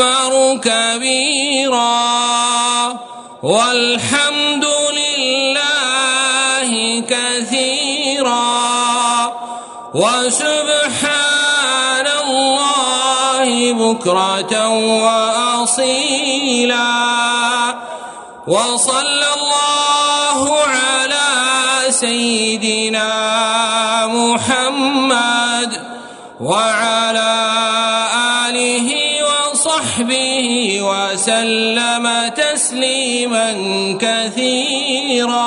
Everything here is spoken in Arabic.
أكبر كبيرا. والحمد لله كثيرا. وسبحان الله بكرة وأصيلا. وصلى الله على سيدنا محمد وعلى وصحبه وسلم تسليما كثيرا.